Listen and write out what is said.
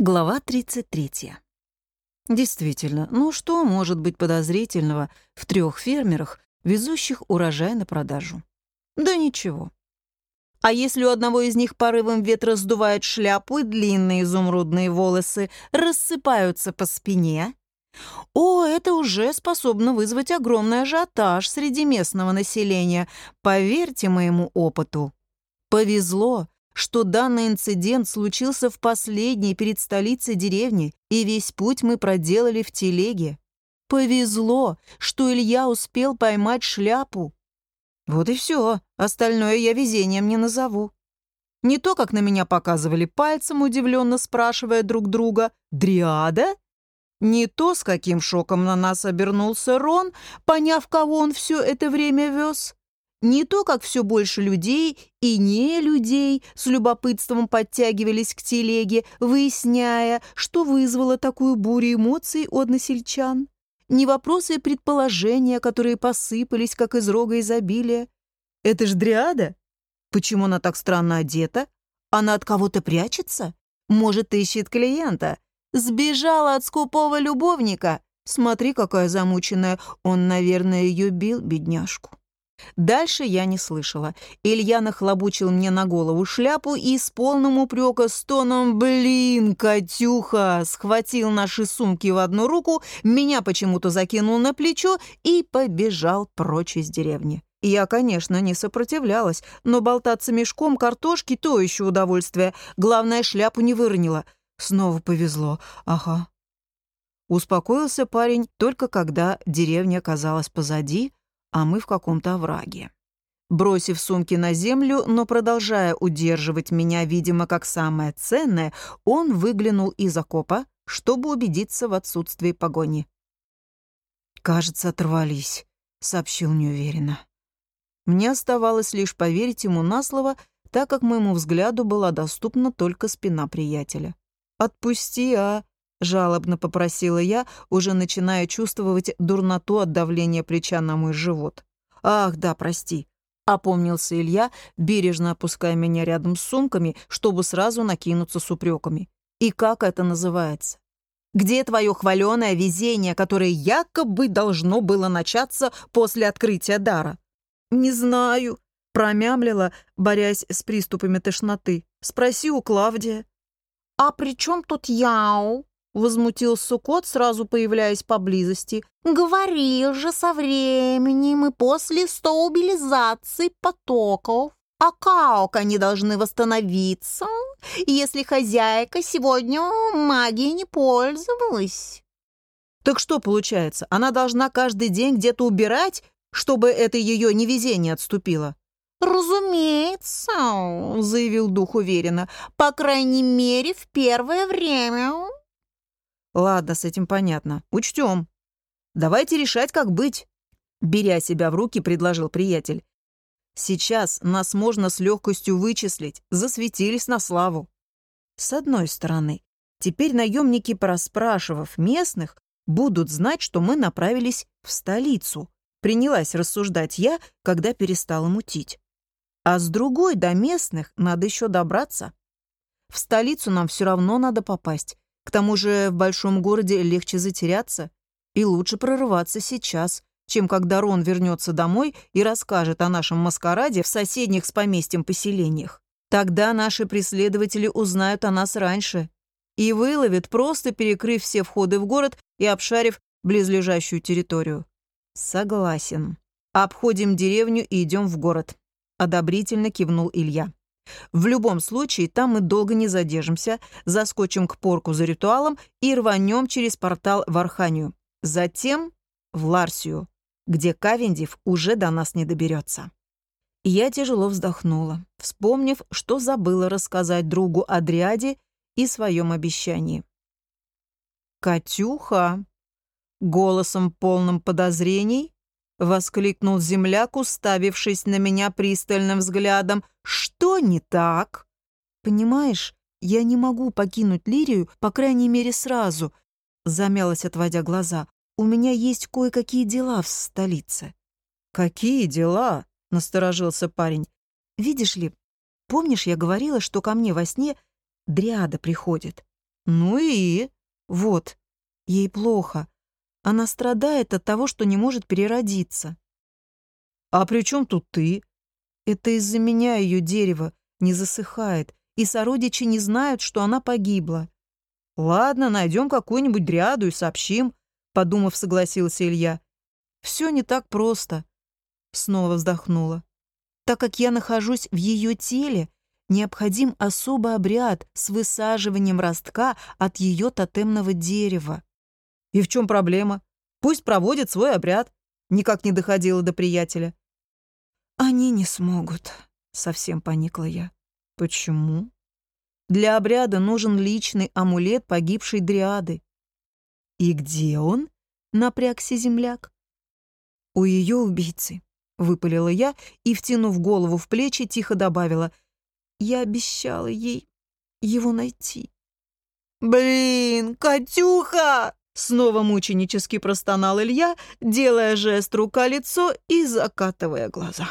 Глава 33. Действительно, ну что может быть подозрительного в трех фермерах, везущих урожай на продажу? Да ничего. А если у одного из них порывом ветра сдувает шляпу и длинные изумрудные волосы рассыпаются по спине? О, это уже способно вызвать огромный ажиотаж среди местного населения, поверьте моему опыту. Повезло, что данный инцидент случился в последней перед столицей деревни, и весь путь мы проделали в телеге. Повезло, что Илья успел поймать шляпу. Вот и все, остальное я везением не назову. Не то, как на меня показывали пальцем, удивленно спрашивая друг друга «Дриада?» Не то, с каким шоком на нас обернулся Рон, поняв, кого он все это время вез. Не то, как все больше людей и не людей с любопытством подтягивались к телеге, выясняя, что вызвало такую бурю эмоций у односельчан. Не вопросы и предположения, которые посыпались, как из рога изобилия. Это ж дриада? Почему она так странно одета? Она от кого-то прячется? Может, ищет клиента? Сбежала от скупого любовника? Смотри, какая замученная. Он, наверное, ее бил, бедняжку. Дальше я не слышала. Илья нахлобучил мне на голову шляпу и с полным упрека стоном «Блин, Катюха!» схватил наши сумки в одну руку, меня почему-то закинул на плечо и побежал прочь из деревни. Я, конечно, не сопротивлялась, но болтаться мешком картошки — то еще удовольствие. Главное, шляпу не выронила. Снова повезло. Ага. Успокоился парень только когда деревня оказалась позади, а мы в каком-то овраге. Бросив сумки на землю, но продолжая удерживать меня, видимо, как самое ценное, он выглянул из окопа, чтобы убедиться в отсутствии погони. «Кажется, оторвались», — сообщил неуверенно. Мне оставалось лишь поверить ему на слово, так как моему взгляду была доступна только спина приятеля. «Отпусти, а!» Жалобно попросила я, уже начиная чувствовать дурноту от давления плеча на мой живот. «Ах, да, прости», — опомнился Илья, бережно опуская меня рядом с сумками, чтобы сразу накинуться с упреками. «И как это называется?» Где твое хваленое везение, которое якобы должно было начаться после открытия дара? Не знаю, промямлила, борясь с приступами тошноты. Спроси у Клавдия. А при чем тут яу? Возмутился кот, сразу появляясь поблизости. «Говорил же со временем и после стабилизации потоков. А как они должны восстановиться, если хозяйка сегодня магией не пользовалась?» «Так что получается, она должна каждый день где-то убирать, чтобы это ее невезение отступило?» «Разумеется», — заявил дух уверенно, «по крайней мере, в первое время». Ладно, с этим понятно. Учтем. Давайте решать, как быть. Беря себя в руки, предложил приятель. Сейчас нас можно с легкостью вычислить, засветились на славу. С одной стороны, теперь наемники, проспрашивав местных, будут знать, что мы направились в столицу. Принялась рассуждать я, когда перестала мутить. А с другой, до местных надо еще добраться. В столицу нам все равно надо попасть, к тому же в большом городе легче затеряться, и лучше прорываться сейчас, чем когда Рон вернется домой и расскажет о нашем маскараде в соседних с поместьем поселениях. Тогда наши преследователи узнают о нас раньше и выловят, просто перекрыв все входы в город и обшарив близлежащую территорию. Согласен. Обходим деревню и идем в город. Одобрительно кивнул Илья. В любом случае, там мы долго не задержимся, заскочим к порку за ритуалом и рванем через портал в Арханию. Затем в Ларсию, где Кавендив уже до нас не доберется. Я тяжело вздохнула, вспомнив, что забыла рассказать другу Адриаде и своем обещании. «Катюха!» Голосом полным подозрений — воскликнул земляк, уставившись на меня пристальным взглядом. «Что не так?» «Понимаешь, я не могу покинуть Лирию, по крайней мере, сразу», — замялась, отводя глаза. «У меня есть кое-какие дела в столице». «Какие дела?» — насторожился парень. «Видишь ли, помнишь, я говорила, что ко мне во сне дриада приходит? Ну и? Вот, ей плохо. Она страдает от того, что не может переродиться. А при чем тут ты? Это из-за меня ее дерево не засыхает, и сородичи не знают, что она погибла. Ладно, найдем какую-нибудь дряду и сообщим, подумав, согласился Илья. Все не так просто. Снова вздохнула. Так как я нахожусь в ее теле, необходим особый обряд с высаживанием ростка от ее тотемного дерева. И в чем проблема? Пусть проводит свой обряд. Никак не доходила до приятеля. Они не смогут, совсем поникла я. Почему? Для обряда нужен личный амулет погибшей дриады. И где он? Напрягся земляк. У ее убийцы, выпалила я и, втянув голову в плечи, тихо добавила — я обещала ей его найти. «Блин, Катюха!» Снова мученически простонал Илья, делая жест рука-лицо и закатывая глаза.